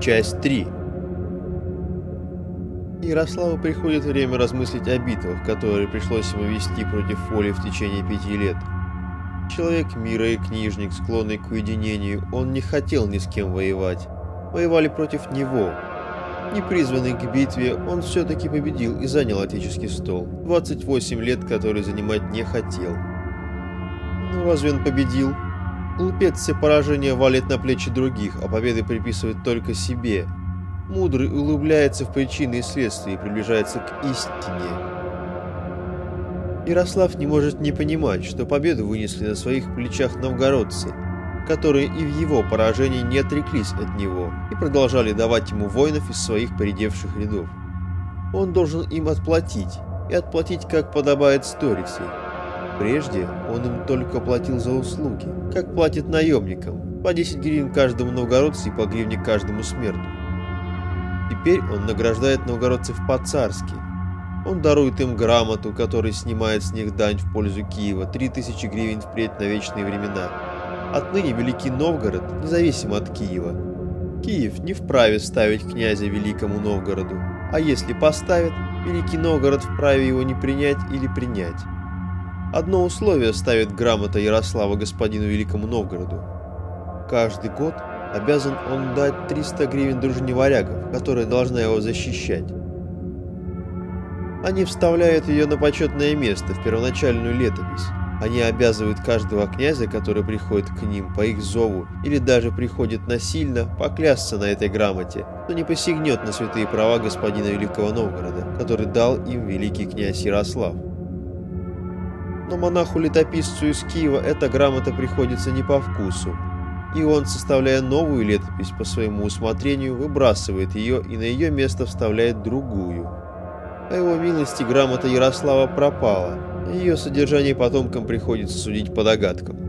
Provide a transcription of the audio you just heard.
Часть 3 Ярославу приходит время размыслить о битвах, которые пришлось ему вести против воли в течение пяти лет. Человек мира и книжник, склонный к уединению, он не хотел ни с кем воевать. Воевали против него. Не призванный к битве, он все-таки победил и занял отеческий стол. 28 лет, который занимать не хотел. Ну разве он победил? Глупец все поражения валит на плечи других, а победы приписывает только себе. Мудрый улыбляется в причины и следствия и приближается к истине. Ярослав не может не понимать, что победу вынесли на своих плечах новгородцы, которые и в его поражении не отреклись от него и продолжали давать ему воинов из своих поредевших рядов. Он должен им отплатить, и отплатить как подобает сторицей. Прежде он им только платил за услуги, как платит наемникам, по 10 гривен каждому новгородцу и по гривне каждому смерту. Теперь он награждает новгородцев по-царски. Он дарует им грамоту, которая снимает с них дань в пользу Киева, 3000 гривен впредь на вечные времена. Отныне Великий Новгород независимо от Киева. Киев не вправе ставить князя Великому Новгороду, а если поставит, Великий Новгород вправе его не принять или принять. Одно условие ставит грамота Ярослава господину Великому Новгороду. Каждый год обязан он дать 300 гривен дружине варягов, которая должна его защищать. Они вставляют ее на почетное место в первоначальную летопись. Они обязывают каждого князя, который приходит к ним по их зову или даже приходит насильно, поклясться на этой грамоте, но не посягнет на святые права господина Великого Новгорода, который дал им великий князь Ярослав. Но монаху-летописцу из Киева эта грамота приходится не по вкусу, и он, составляя новую летопись по своему усмотрению, выбрасывает ее и на ее место вставляет другую. По его милости грамота Ярослава пропала, ее содержание потомкам приходится судить по догадкам.